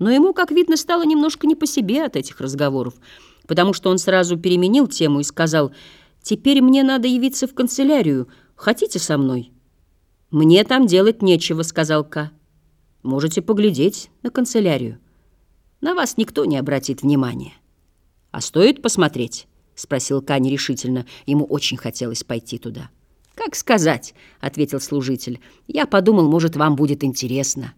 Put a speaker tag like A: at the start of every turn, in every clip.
A: Но ему, как видно, стало немножко не по себе от этих разговоров, потому что он сразу переменил тему и сказал, «Теперь мне надо явиться в канцелярию. Хотите со мной?» «Мне там делать нечего», — сказал Ка. «Можете поглядеть на канцелярию. На вас никто не обратит внимания». «А стоит посмотреть?» — спросил Ка нерешительно. Ему очень хотелось пойти туда. «Как сказать?» — ответил служитель. «Я подумал, может, вам будет интересно».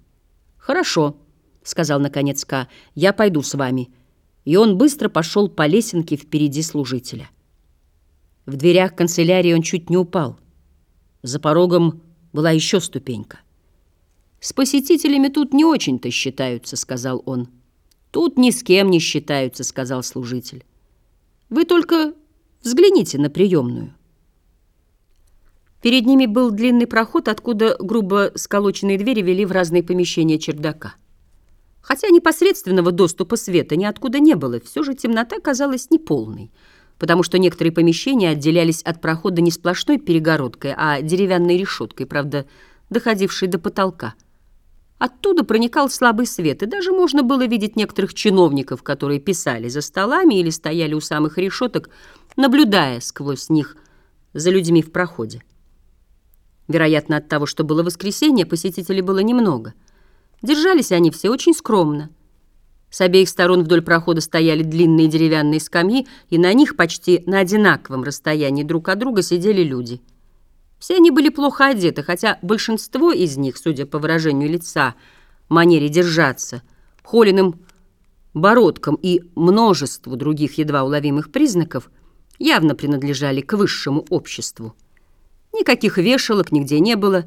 A: «Хорошо», — сказал наконец Ка, — «я пойду с вами». И он быстро пошел по лесенке впереди служителя. В дверях канцелярии он чуть не упал. За порогом была еще ступенька. «С посетителями тут не очень-то считаются», — сказал он. «Тут ни с кем не считаются», — сказал служитель. «Вы только взгляните на приемную». Перед ними был длинный проход, откуда грубо сколоченные двери вели в разные помещения чердака. Хотя непосредственного доступа света ниоткуда не было, все же темнота казалась неполной, потому что некоторые помещения отделялись от прохода не сплошной перегородкой, а деревянной решеткой, правда, доходившей до потолка. Оттуда проникал слабый свет, и даже можно было видеть некоторых чиновников, которые писали за столами или стояли у самых решеток, наблюдая сквозь них за людьми в проходе. Вероятно, от того, что было воскресенье, посетителей было немного — Держались они все очень скромно. С обеих сторон вдоль прохода стояли длинные деревянные скамьи, и на них почти на одинаковом расстоянии друг от друга сидели люди. Все они были плохо одеты, хотя большинство из них, судя по выражению лица, манере держаться, холеным бородкам и множеству других едва уловимых признаков, явно принадлежали к высшему обществу. Никаких вешалок нигде не было,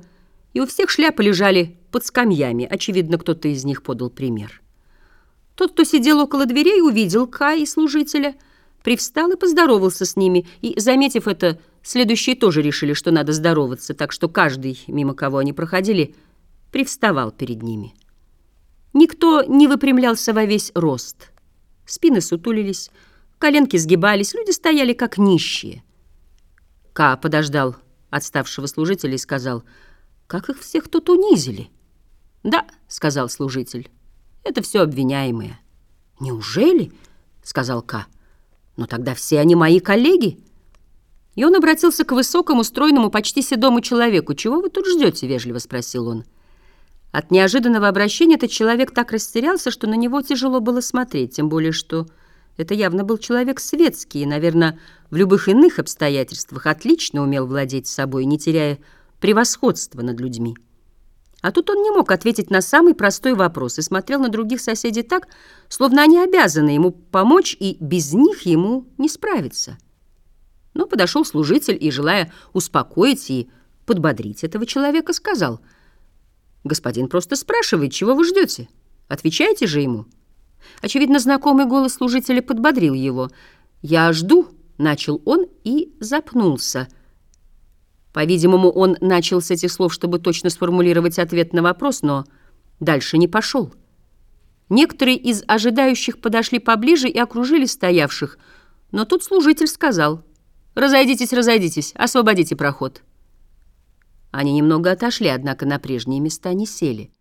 A: и у всех шляпы лежали под скамьями. Очевидно, кто-то из них подал пример. Тот, кто сидел около дверей, увидел Кай и служителя, привстал и поздоровался с ними, и, заметив это, следующие тоже решили, что надо здороваться, так что каждый, мимо кого они проходили, привставал перед ними. Никто не выпрямлялся во весь рост. Спины сутулились, коленки сгибались, люди стояли как нищие. Ка подождал отставшего служителя и сказал, «Как их всех тут унизили!» «Да», — сказал служитель, — «это все обвиняемые». «Неужели?» — сказал К. «Но тогда все они мои коллеги». И он обратился к высокому, стройному, почти седому человеку. «Чего вы тут ждете?» — вежливо спросил он. От неожиданного обращения этот человек так растерялся, что на него тяжело было смотреть, тем более что это явно был человек светский и, наверное, в любых иных обстоятельствах отлично умел владеть собой, не теряя превосходства над людьми. А тут он не мог ответить на самый простой вопрос и смотрел на других соседей так, словно они обязаны ему помочь, и без них ему не справиться. Но подошел служитель и, желая успокоить и подбодрить этого человека, сказал, «Господин просто спрашивает, чего вы ждете? Отвечайте же ему». Очевидно, знакомый голос служителя подбодрил его. «Я жду», — начал он и запнулся — по-видимому, он начал с этих слов, чтобы точно сформулировать ответ на вопрос, но дальше не пошел. Некоторые из ожидающих подошли поближе и окружили стоявших, но тут служитель сказал «Разойдитесь, разойдитесь, освободите проход». Они немного отошли, однако на прежние места не сели.